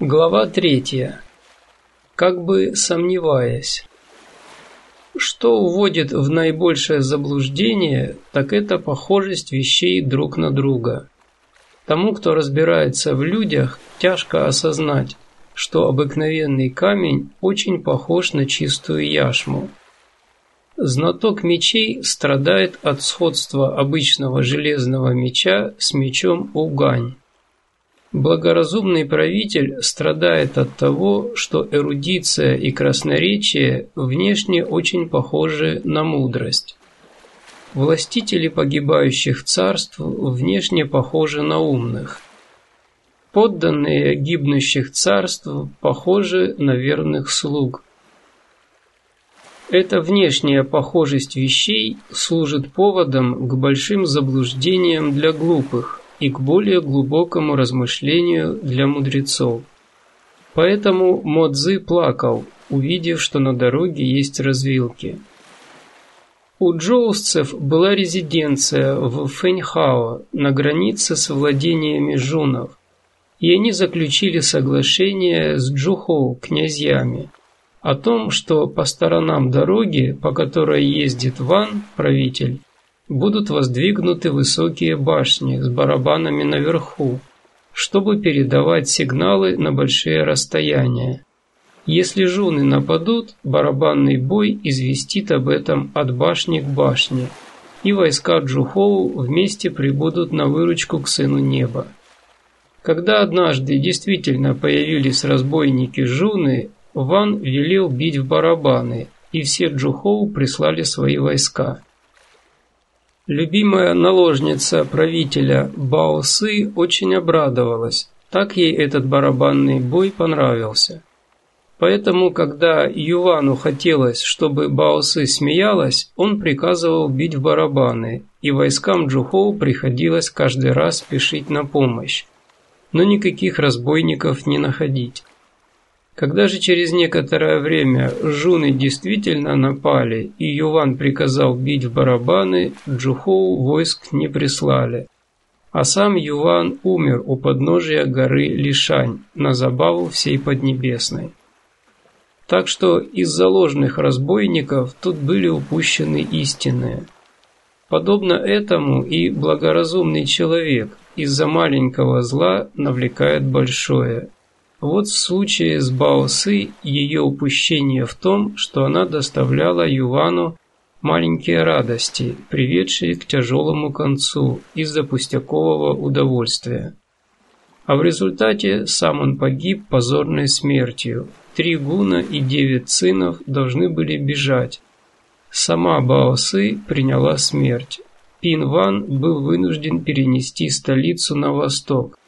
Глава третья. Как бы сомневаясь. Что уводит в наибольшее заблуждение, так это похожесть вещей друг на друга. Тому, кто разбирается в людях, тяжко осознать, что обыкновенный камень очень похож на чистую яшму. Знаток мечей страдает от сходства обычного железного меча с мечом угань. Благоразумный правитель страдает от того, что эрудиция и красноречие внешне очень похожи на мудрость. Властители погибающих царств внешне похожи на умных. Подданные гибнущих царств похожи на верных слуг. Эта внешняя похожесть вещей служит поводом к большим заблуждениям для глупых, и к более глубокому размышлению для мудрецов. Поэтому Модзы плакал, увидев, что на дороге есть развилки. У джоусцев была резиденция в Фэньхао на границе с владениями жунов, и они заключили соглашение с Джухоу, князьями, о том, что по сторонам дороги, по которой ездит Ван, правитель, будут воздвигнуты высокие башни с барабанами наверху, чтобы передавать сигналы на большие расстояния. Если жуны нападут, барабанный бой известит об этом от башни к башне, и войска Джухоу вместе прибудут на выручку к Сыну Неба. Когда однажды действительно появились разбойники Жуны, Ван велел бить в барабаны, и все Джухоу прислали свои войска. Любимая наложница правителя Баосы очень обрадовалась. Так ей этот барабанный бой понравился. Поэтому, когда Ювану хотелось, чтобы Баосы смеялась, он приказывал бить в барабаны, и войскам Джухоу приходилось каждый раз спешить на помощь. Но никаких разбойников не находить. Когда же через некоторое время жуны действительно напали и Юван приказал бить в барабаны, Джухоу войск не прислали. А сам Юван умер у подножия горы Лишань на забаву всей Поднебесной. Так что из-за разбойников тут были упущены истинные. Подобно этому и благоразумный человек из-за маленького зла навлекает большое – вот в случае с Баосы ее упущение в том, что она доставляла Ювану маленькие радости, приведшие к тяжелому концу из-за пустякового удовольствия. А в результате сам он погиб позорной смертью. Три гуна и девять сынов должны были бежать. Сама Баосы приняла смерть. Пин Ван был вынужден перенести столицу на восток,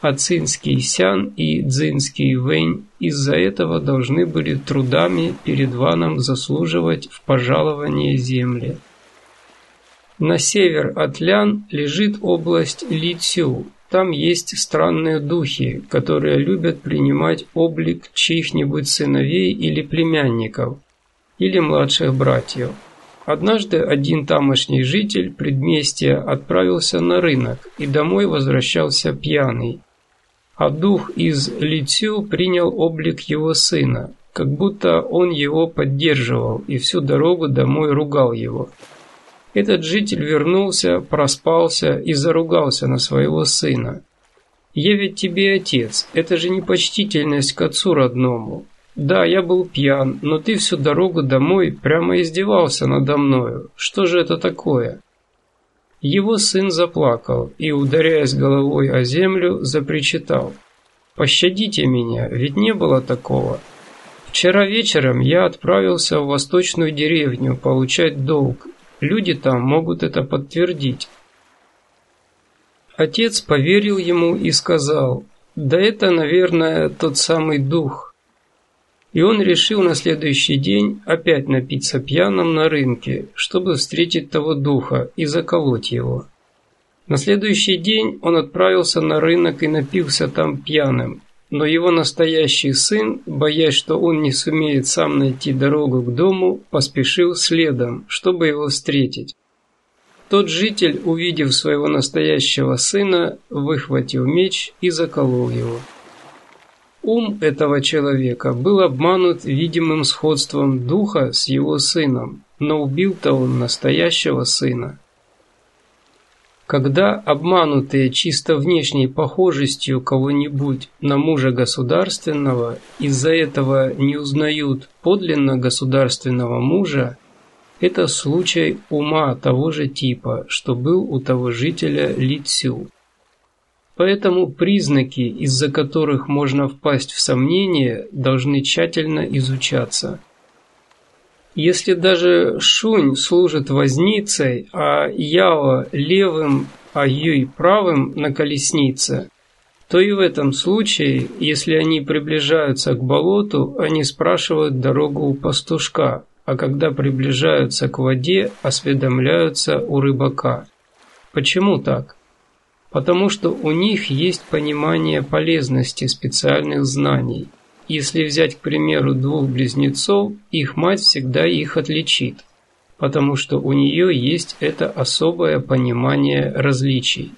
а Цинский Сян и Цзинский Вэнь из-за этого должны были трудами перед Ваном заслуживать в пожалование земли. На север от Лян лежит область Ли Цю. Там есть странные духи, которые любят принимать облик чьих-нибудь сыновей или племянников, или младших братьев. Однажды один тамошний житель предместья отправился на рынок и домой возвращался пьяный а дух из Лицю принял облик его сына, как будто он его поддерживал и всю дорогу домой ругал его. Этот житель вернулся, проспался и заругался на своего сына. «Я ведь тебе отец, это же непочтительность к отцу родному. Да, я был пьян, но ты всю дорогу домой прямо издевался надо мною. Что же это такое?» Его сын заплакал и, ударяясь головой о землю, запричитал. «Пощадите меня, ведь не было такого. Вчера вечером я отправился в восточную деревню получать долг. Люди там могут это подтвердить». Отец поверил ему и сказал, «Да это, наверное, тот самый дух, и он решил на следующий день опять напиться пьяным на рынке, чтобы встретить того духа и заколоть его. На следующий день он отправился на рынок и напился там пьяным, но его настоящий сын, боясь, что он не сумеет сам найти дорогу к дому, поспешил следом, чтобы его встретить. Тот житель, увидев своего настоящего сына, выхватил меч и заколол его. Ум этого человека был обманут видимым сходством духа с его сыном, но убил-то он настоящего сына. Когда обманутые чисто внешней похожестью кого-нибудь на мужа государственного из-за этого не узнают подлинно государственного мужа, это случай ума того же типа, что был у того жителя Лицю. Поэтому признаки, из-за которых можно впасть в сомнение, должны тщательно изучаться. Если даже Шунь служит возницей, а Яо левым, а Юй правым на колеснице, то и в этом случае, если они приближаются к болоту, они спрашивают дорогу у пастушка, а когда приближаются к воде, осведомляются у рыбака. Почему так? Потому что у них есть понимание полезности специальных знаний – если взять, к примеру, двух близнецов, их мать всегда их отличит, потому что у нее есть это особое понимание различий.